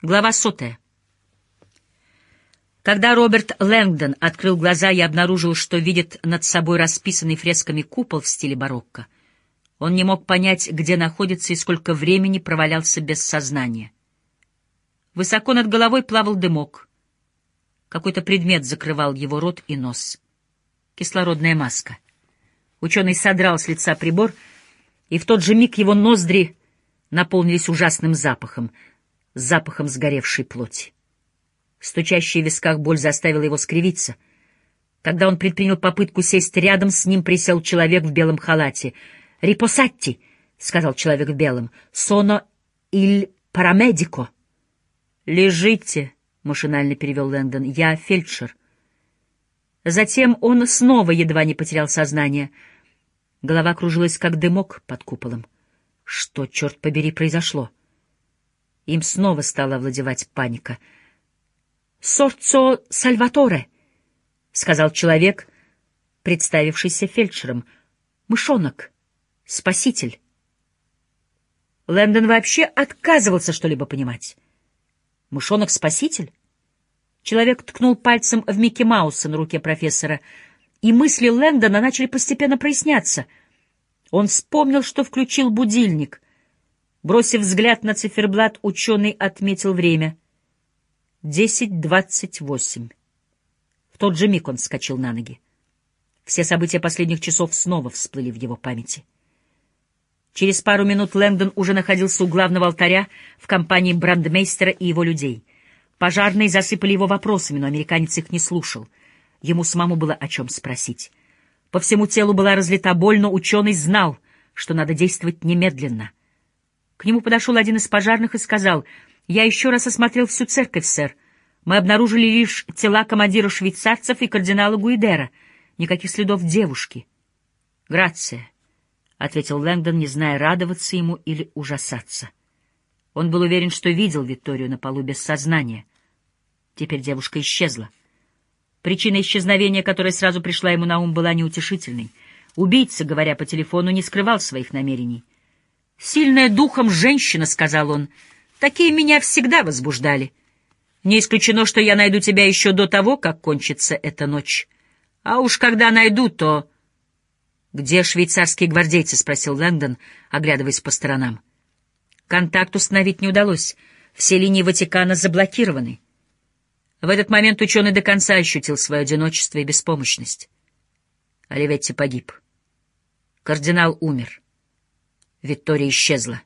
Глава сотая. Когда Роберт Лэнгдон открыл глаза и обнаружил, что видит над собой расписанный фресками купол в стиле барокко, он не мог понять, где находится и сколько времени провалялся без сознания. Высоко над головой плавал дымок. Какой-то предмет закрывал его рот и нос. Кислородная маска. Ученый содрал с лица прибор, и в тот же миг его ноздри наполнились ужасным запахом — запахом сгоревшей плоти. Стучащая в висках боль заставила его скривиться. Когда он предпринял попытку сесть рядом, с ним присел человек в белом халате. «Рипосатти!» — сказал человек в белом. «Соно иль парамедико!» «Лежите!» — машинально перевел Лэндон. «Я фельдшер». Затем он снова едва не потерял сознание. Голова кружилась, как дымок под куполом. Что, черт побери, произошло? — им снова стала овладевать паника. «Сорцо Сальваторе», — сказал человек, представившийся фельдшером. «Мышонок, спаситель». Лэндон вообще отказывался что-либо понимать. «Мышонок-спаситель?» Человек ткнул пальцем в Микки Мауса на руке профессора, и мысли Лэндона начали постепенно проясняться. Он вспомнил, что включил будильник — Бросив взгляд на циферблат, ученый отметил время. Десять двадцать восемь. В тот же миг он вскочил на ноги. Все события последних часов снова всплыли в его памяти. Через пару минут Лэндон уже находился у главного алтаря в компании брандмейстера и его людей. Пожарные засыпали его вопросами, но американец их не слушал. Ему самому было о чем спросить. По всему телу была разлита боль, но ученый знал, что надо действовать немедленно — к нему подошел один из пожарных и сказал, «Я еще раз осмотрел всю церковь, сэр. Мы обнаружили лишь тела командира швейцарцев и кардинала Гуидера. Никаких следов девушки». «Грация», — ответил Лэнгдон, не зная, радоваться ему или ужасаться. Он был уверен, что видел Викторию на полу без сознания. Теперь девушка исчезла. Причина исчезновения, которая сразу пришла ему на ум, была неутешительной. Убийца, говоря по телефону, не скрывал своих намерений. «Сильная духом женщина», — сказал он, — «такие меня всегда возбуждали. Не исключено, что я найду тебя еще до того, как кончится эта ночь. А уж когда найду, то...» «Где швейцарские гвардейцы?» — спросил Лэндон, оглядываясь по сторонам. Контакт установить не удалось. Все линии Ватикана заблокированы. В этот момент ученый до конца ощутил свое одиночество и беспомощность. Оливетти погиб. Кардинал умер. Виктория исчезла.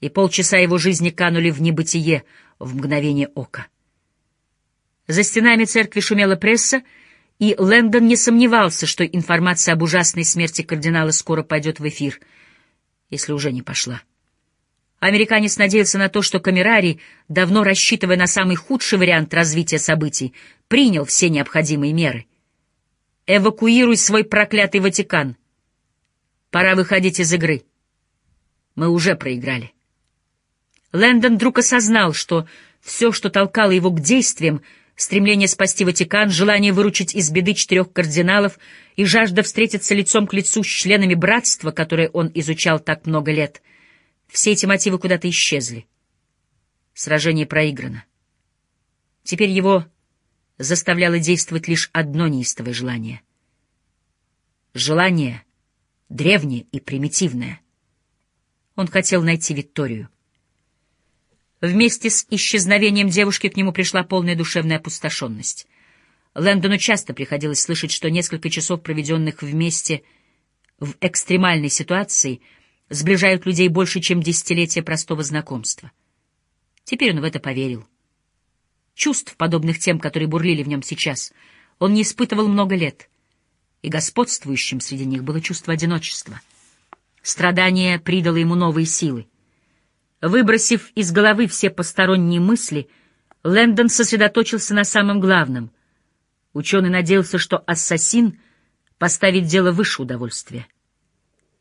И полчаса его жизни канули в небытие в мгновение ока. За стенами церкви шумела пресса, и Лэндон не сомневался, что информация об ужасной смерти кардинала скоро пойдет в эфир, если уже не пошла. Американец надеялся на то, что Камерарий, давно рассчитывая на самый худший вариант развития событий, принял все необходимые меры. «Эвакуируй свой проклятый Ватикан. Пора выходить из игры». Мы уже проиграли. Лэндон вдруг осознал, что все, что толкало его к действиям, стремление спасти Ватикан, желание выручить из беды четырех кардиналов и жажда встретиться лицом к лицу с членами братства, которое он изучал так много лет, все эти мотивы куда-то исчезли. Сражение проиграно. Теперь его заставляло действовать лишь одно неистовое желание. Желание древнее и примитивное — он хотел найти Викторию. Вместе с исчезновением девушки к нему пришла полная душевная опустошенность. Лэндону часто приходилось слышать, что несколько часов, проведенных вместе в экстремальной ситуации, сближают людей больше, чем десятилетия простого знакомства. Теперь он в это поверил. Чувств, подобных тем, которые бурлили в нем сейчас, он не испытывал много лет, и господствующим среди них было чувство одиночества — Страдание придало ему новые силы. Выбросив из головы все посторонние мысли, Лэндон сосредоточился на самом главном. Ученый надеялся, что ассасин поставит дело выше удовольствия.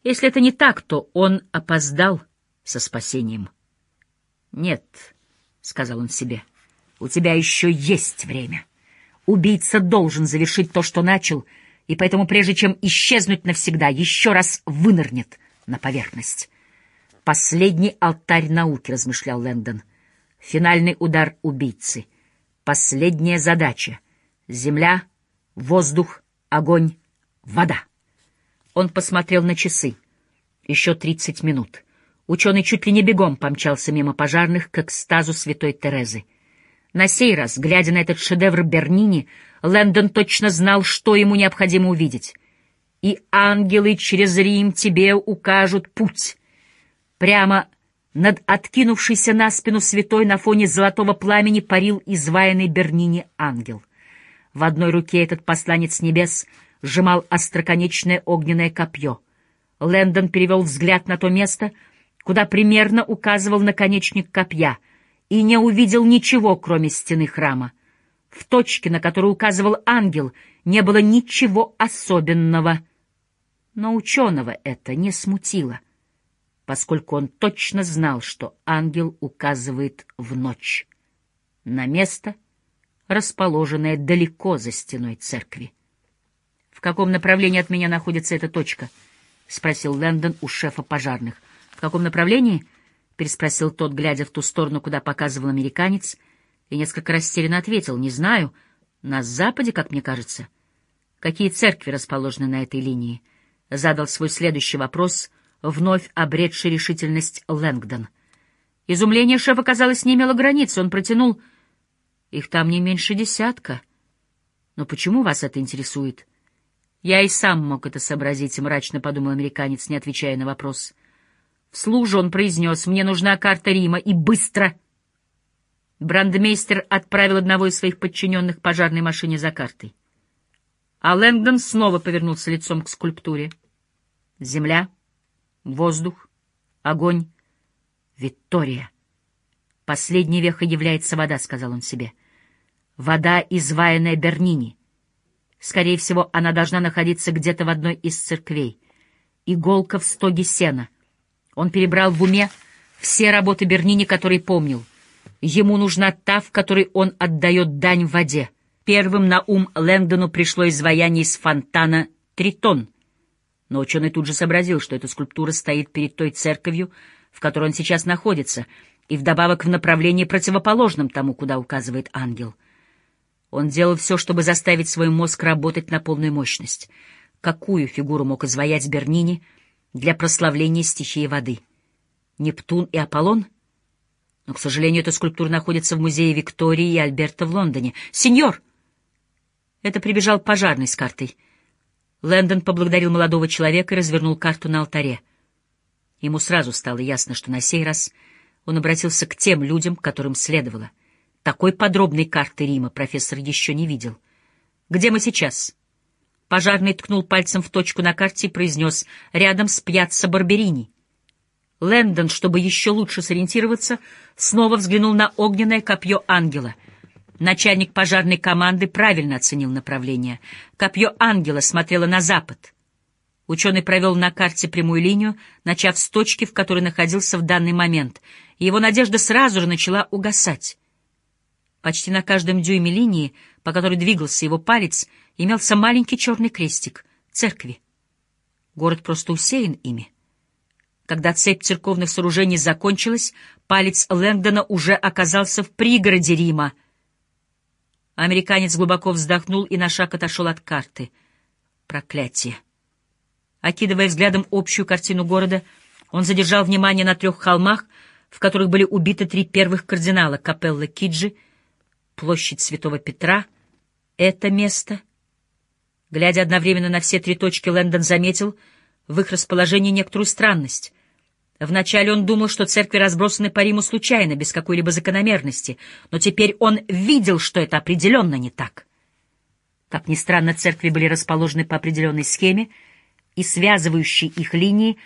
Если это не так, то он опоздал со спасением. «Нет», — сказал он себе, — «у тебя еще есть время. Убийца должен завершить то, что начал, и поэтому, прежде чем исчезнуть навсегда, еще раз вынырнет» на поверхность. «Последний алтарь науки», — размышлял Лэндон. Финальный удар убийцы. Последняя задача. Земля, воздух, огонь, вода. Он посмотрел на часы. Еще тридцать минут. Ученый чуть ли не бегом помчался мимо пожарных к экстазу святой Терезы. На сей раз, глядя на этот шедевр Бернини, Лэндон точно знал, что ему необходимо увидеть. «И ангелы через Рим тебе укажут путь». Прямо над откинувшейся на спину святой на фоне золотого пламени парил изваянный Бернини ангел. В одной руке этот посланец небес сжимал остроконечное огненное копье. Лэндон перевел взгляд на то место, куда примерно указывал наконечник копья, и не увидел ничего, кроме стены храма. В точке, на которую указывал ангел, не было ничего особенного. Но ученого это не смутило, поскольку он точно знал, что ангел указывает в ночь, на место, расположенное далеко за стеной церкви. «В каком направлении от меня находится эта точка?» — спросил Лэндон у шефа пожарных. «В каком направлении?» — переспросил тот, глядя в ту сторону, куда показывал американец, и несколько растерянно ответил. «Не знаю. На западе, как мне кажется». «Какие церкви расположены на этой линии?» — задал свой следующий вопрос, вновь обретший решительность Лэнгдон. Изумление шефа, казалось, не имело границ. Он протянул... «Их там не меньше десятка. Но почему вас это интересует?» Я и сам мог это сообразить, мрачно подумал американец, не отвечая на вопрос. Вслух он произнес, мне нужна карта Рима, и быстро. Брандмейстер отправил одного из своих подчиненных пожарной машине за картой. А Лэнгдон снова повернулся лицом к скульптуре. Земля, воздух, огонь, Виктория. Последней вехой является вода, — сказал он себе. Вода, изваянная Бернини. Скорее всего, она должна находиться где-то в одной из церквей. Иголка в стоге сена. Он перебрал в уме все работы Бернини, которые помнил. Ему нужна та, в которой он отдает дань воде. Первым на ум Лэнгдону пришло изваяние из фонтана «Тритон». Но ученый тут же сообразил, что эта скульптура стоит перед той церковью, в которой он сейчас находится, и вдобавок в направлении противоположном тому, куда указывает ангел — он делал все, чтобы заставить свой мозг работать на полную мощность. Какую фигуру мог изваять Бернини для прославления стихии воды? Нептун и Аполлон? Но, к сожалению, эта скульптура находится в музее Виктории и Альберта в Лондоне. «Сеньор!» Это прибежал пожарный с картой. Лэндон поблагодарил молодого человека и развернул карту на алтаре. Ему сразу стало ясно, что на сей раз он обратился к тем людям, которым следовало. Такой подробной карты Рима профессор еще не видел. «Где мы сейчас?» Пожарный ткнул пальцем в точку на карте и произнес «Рядом с пьяцца Барберини». Лэндон, чтобы еще лучше сориентироваться, снова взглянул на огненное копье ангела. Начальник пожарной команды правильно оценил направление. Копье ангела смотрело на запад. Ученый провел на карте прямую линию, начав с точки, в которой находился в данный момент. Его надежда сразу же начала угасать. Почти на каждом дюйме линии, по которой двигался его палец, имелся маленький черный крестик — церкви. Город просто усеян ими. Когда цепь церковных сооружений закончилась, палец Лэнгдона уже оказался в пригороде Рима. Американец глубоко вздохнул и на шаг отошел от карты. Проклятие! Окидывая взглядом общую картину города, он задержал внимание на трех холмах, в которых были убиты три первых кардинала — Капелла Киджи — площадь Святого Петра — это место. Глядя одновременно на все три точки, Лэндон заметил в их расположении некоторую странность. Вначале он думал, что церкви разбросаны по Риму случайно, без какой-либо закономерности, но теперь он видел, что это определенно не так. Как ни странно, церкви были расположены по определенной схеме, и связывающие их линии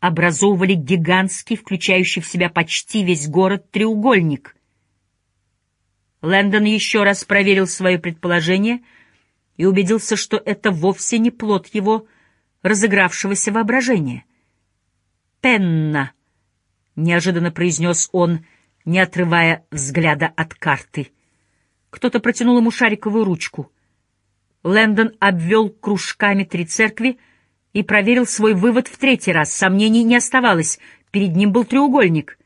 образовывали гигантский, включающий в себя почти весь город, треугольник, Лэндон еще раз проверил свое предположение и убедился, что это вовсе не плод его разыгравшегося воображения. «Пенна», — неожиданно произнес он, не отрывая взгляда от карты. Кто-то протянул ему шариковую ручку. Лэндон обвел кружками три церкви и проверил свой вывод в третий раз. Сомнений не оставалось. Перед ним был треугольник.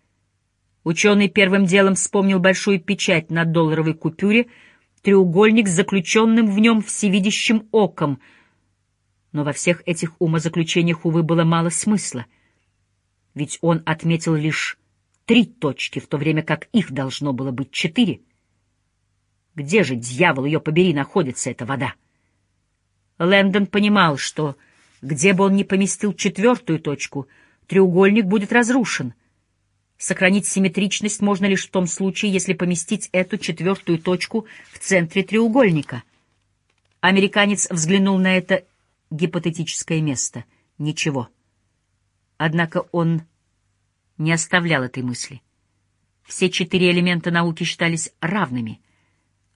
Ученый первым делом вспомнил большую печать на долларовой купюре, треугольник с заключенным в нем всевидящим оком. Но во всех этих умозаключениях, увы, было мало смысла. Ведь он отметил лишь три точки, в то время как их должно было быть четыре. Где же, дьявол, ее побери, находится эта вода? Лэндон понимал, что где бы он ни поместил четвертую точку, треугольник будет разрушен — Сохранить симметричность можно лишь в том случае, если поместить эту четвертую точку в центре треугольника. Американец взглянул на это гипотетическое место. Ничего. Однако он не оставлял этой мысли. Все четыре элемента науки считались равными.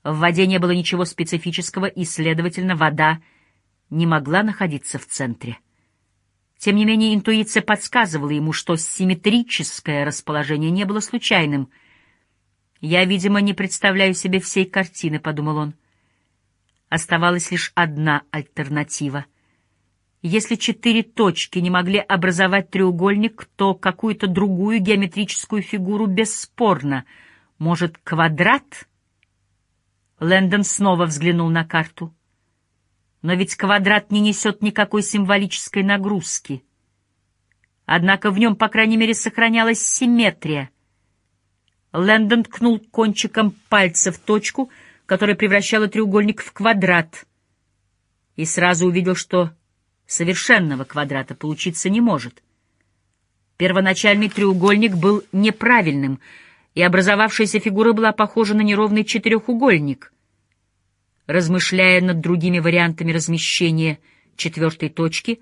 В воде не было ничего специфического, и, следовательно, вода не могла находиться в центре. Тем не менее, интуиция подсказывала ему, что симметрическое расположение не было случайным. «Я, видимо, не представляю себе всей картины», — подумал он. Оставалась лишь одна альтернатива. Если четыре точки не могли образовать треугольник, то какую-то другую геометрическую фигуру бесспорно. Может, квадрат? Лэндон снова взглянул на карту. Но ведь квадрат не несет никакой символической нагрузки. Однако в нем, по крайней мере, сохранялась симметрия. Лэндон ткнул кончиком пальца в точку, которая превращала треугольник в квадрат, и сразу увидел, что совершенного квадрата получиться не может. Первоначальный треугольник был неправильным, и образовавшаяся фигура была похожа на неровный четырехугольник — Размышляя над другими вариантами размещения четвертой точки,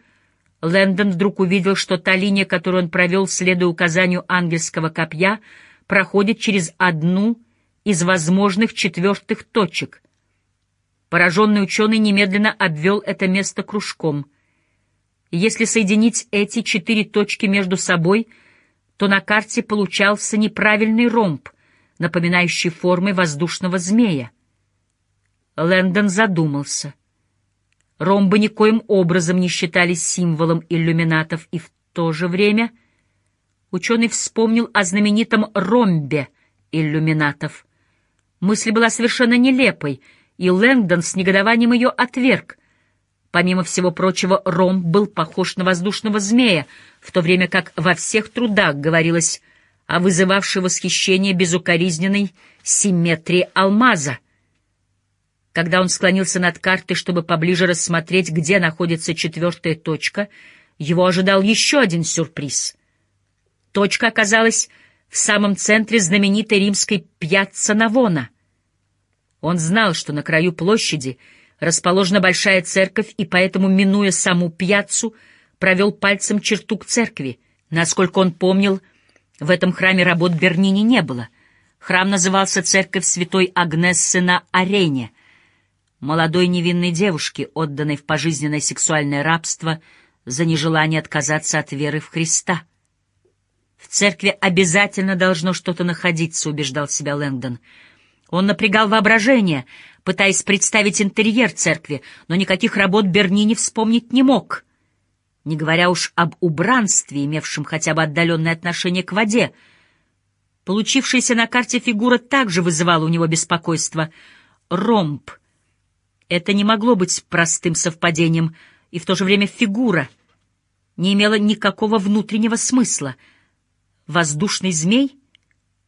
Лэндон вдруг увидел, что та линия, которую он провел, следуя указанию ангельского копья, проходит через одну из возможных четвертых точек. Пораженный ученый немедленно обвел это место кружком. Если соединить эти четыре точки между собой, то на карте получался неправильный ромб, напоминающий формы воздушного змея. Лэндон задумался. Ромбы никоим образом не считались символом иллюминатов, и в то же время ученый вспомнил о знаменитом ромбе иллюминатов. Мысль была совершенно нелепой, и Лэндон с негодованием ее отверг. Помимо всего прочего, ромб был похож на воздушного змея, в то время как во всех трудах говорилось о вызывавшей восхищение безукоризненной симметрии алмаза. Когда он склонился над картой, чтобы поближе рассмотреть, где находится четвертая точка, его ожидал еще один сюрприз. Точка оказалась в самом центре знаменитой римской пьяцца Навона. Он знал, что на краю площади расположена большая церковь, и поэтому, минуя саму пьяцу, провел пальцем черту к церкви. Насколько он помнил, в этом храме работ Бернини не было. Храм назывался «Церковь святой Агнессы на арене», молодой невинной девушки, отданной в пожизненное сексуальное рабство за нежелание отказаться от веры в Христа. «В церкви обязательно должно что-то находиться», — убеждал себя Лэнгдон. Он напрягал воображение, пытаясь представить интерьер церкви, но никаких работ Бернини вспомнить не мог, не говоря уж об убранстве, имевшем хотя бы отдаленное отношение к воде. Получившаяся на карте фигура также вызывала у него беспокойство. Ромб — это не могло быть простым совпадением, и в то же время фигура не имела никакого внутреннего смысла. Воздушный змей?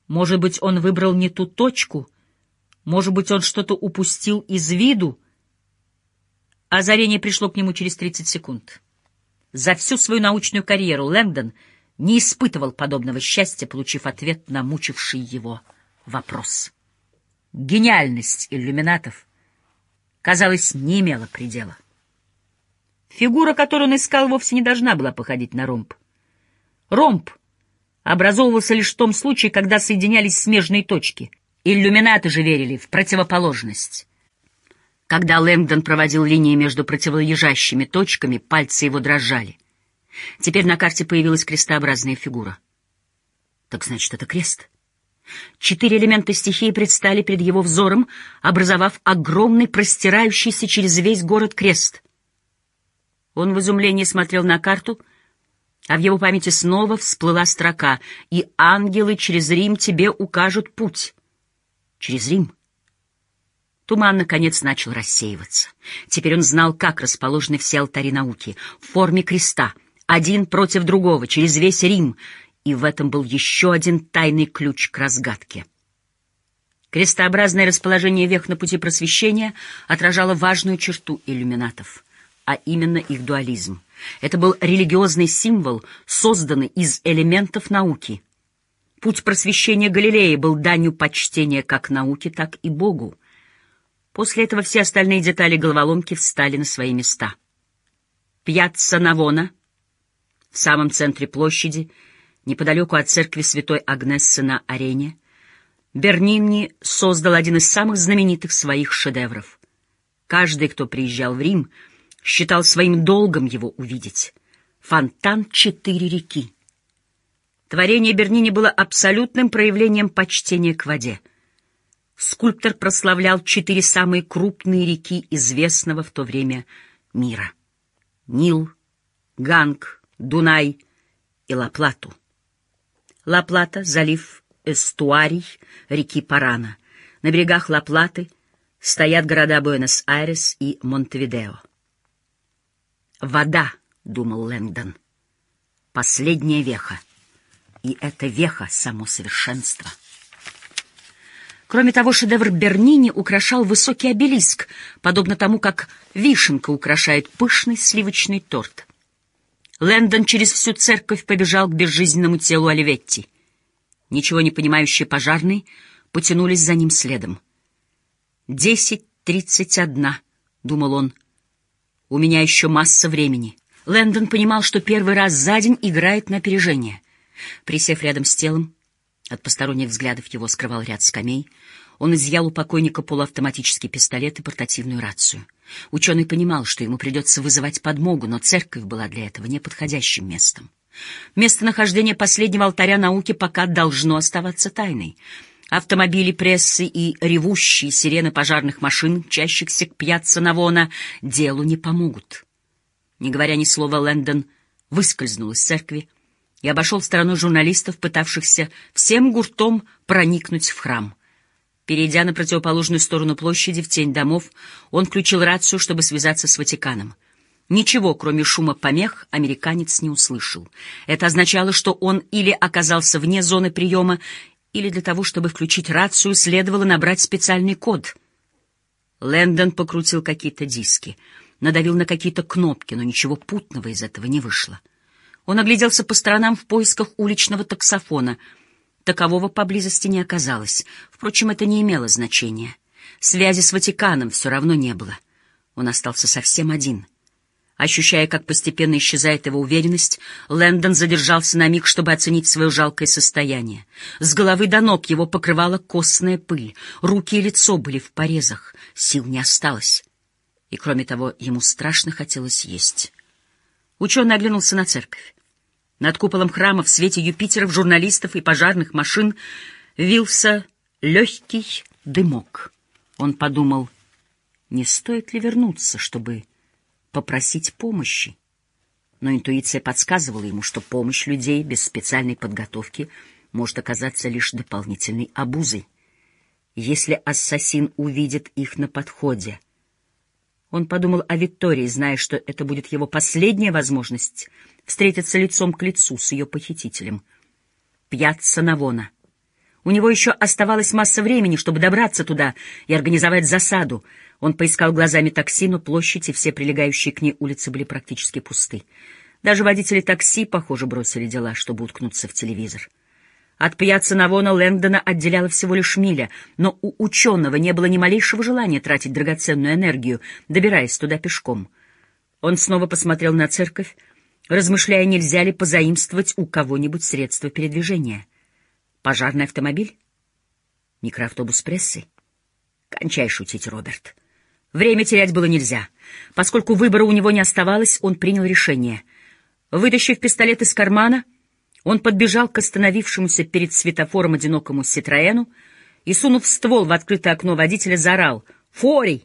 Может быть, он выбрал не ту точку? Может быть, он что-то упустил из виду? Озарение пришло к нему через 30 секунд. За всю свою научную карьеру Лэндон не испытывал подобного счастья, получив ответ на мучивший его вопрос. Гениальность иллюминатов казалось, не имела предела. Фигура, которую он искал, вовсе не должна была походить на ромб. Ромб образовывался лишь в том случае, когда соединялись смежные точки. Иллюминаты же верили в противоположность. Когда Лэнгдон проводил линии между противолежащими точками, пальцы его дрожали. Теперь на карте появилась крестообразная фигура. Так значит, это крест. Четыре элемента стихии предстали перед его взором, образовав огромный, простирающийся через весь город крест. Он в изумлении смотрел на карту, А в его памяти снова всплыла строка «И ангелы через Рим тебе укажут путь». Через Рим. Туман, наконец, начал рассеиваться. Теперь он знал, как расположены все алтари науки, в форме креста, один против другого, через весь Рим, и в этом был еще один тайный ключ к разгадке. Крестообразное расположение вех на пути просвещения отражало важную черту иллюминатов, а именно их дуализм. Это был религиозный символ, созданный из элементов науки. Путь просвещения Галилея был данью почтения как науке, так и Богу. После этого все остальные детали головоломки встали на свои места. Пьяцца Навона, в самом центре площади, неподалеку от церкви святой Агнессы на арене, Бернини создал один из самых знаменитых своих шедевров. Каждый, кто приезжал в Рим, считал своим долгом его увидеть. Фонтан «Четыре реки». Творение Бернини было абсолютным проявлением почтения к воде. Скульптор прославлял четыре самые крупные реки известного в то время мира. Нил, Ганг, Дунай и Ла-Плату. Ла-Плата — залив эстуарий реки Парана. На берегах Ла-Платы стоят города Буэнос-Айрес и Монтевидео. «Вода», — думал Лэнгдон, — «последняя веха, и это веха — само совершенство». Кроме того, шедевр Бернини украшал высокий обелиск, подобно тому, как вишенка украшает пышный сливочный торт. Лэндон через всю церковь побежал к безжизненному телу Оливетти. Ничего не понимающие пожарные потянулись за ним следом. «Десять тридцать одна», — думал он. «У меня еще масса времени». Лэндон понимал, что первый раз за день играет на опережение. Присев рядом с телом, от посторонних взглядов его скрывал ряд скамей, он изъял у покойника полуавтоматический пистолет и портативную рацию. Ученый понимал, что ему придется вызывать подмогу, но церковь была для этого неподходящим местом. Местонахождение последнего алтаря науки пока должно оставаться тайной. Автомобили прессы и ревущие сирены пожарных машин, чащихся к пьяцца Навона, делу не помогут. Не говоря ни слова, Лэндон выскользнул из церкви и обошел сторону журналистов, пытавшихся всем гуртом проникнуть в храм. Перейдя на противоположную сторону площади, в тень домов, он включил рацию, чтобы связаться с Ватиканом. Ничего, кроме шума помех, американец не услышал. Это означало, что он или оказался вне зоны приема, или для того, чтобы включить рацию, следовало набрать специальный код. Лэндон покрутил какие-то диски, надавил на какие-то кнопки, но ничего путного из этого не вышло. Он огляделся по сторонам в поисках уличного таксофона. Такового поблизости не оказалось. Впрочем, это не имело значения. Связи с Ватиканом все равно не было. Он остался совсем один — Ощущая, как постепенно исчезает его уверенность, Лэндон задержался на миг, чтобы оценить свое жалкое состояние. С головы до ног его покрывала костная пыль, руки и лицо были в порезах, сил не осталось. И, кроме того, ему страшно хотелось есть. Ученый оглянулся на церковь. Над куполом храма в свете Юпитеров, журналистов и пожарных машин вился легкий дымок. Он подумал, не стоит ли вернуться, чтобы попросить помощи. Но интуиция подсказывала ему, что помощь людей без специальной подготовки может оказаться лишь дополнительной обузой. Если ассасин увидит их на подходе... Он подумал о Виктории, зная, что это будет его последняя возможность встретиться лицом к лицу с ее похитителем. Пьяцца Навона. У него еще оставалась масса времени, чтобы добраться туда и организовать засаду — он поискал глазами такси, но площадь и все прилегающие к ней улицы были практически пусты. Даже водители такси, похоже, бросили дела, чтобы уткнуться в телевизор. От пьяца Навона Лэндона отделяла всего лишь миля, но у ученого не было ни малейшего желания тратить драгоценную энергию, добираясь туда пешком. Он снова посмотрел на церковь, размышляя, нельзя ли позаимствовать у кого-нибудь средства передвижения. Пожарный автомобиль? Микроавтобус прессы? Кончай шутить, Роберт. Время терять было нельзя. Поскольку выбора у него не оставалось, он принял решение. Вытащив пистолет из кармана, он подбежал к остановившемуся перед светофором одинокому Ситроэну и, сунув ствол в открытое окно водителя, заорал «Форий!».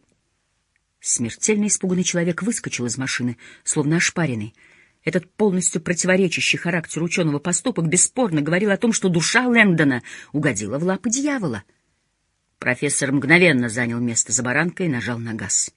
Смертельно испуганный человек выскочил из машины, словно ошпаренный. Этот полностью противоречащий характеру ученого поступок бесспорно говорил о том, что душа Лэндона угодила в лапы дьявола. Профессор мгновенно занял место за баранкой и нажал на газ.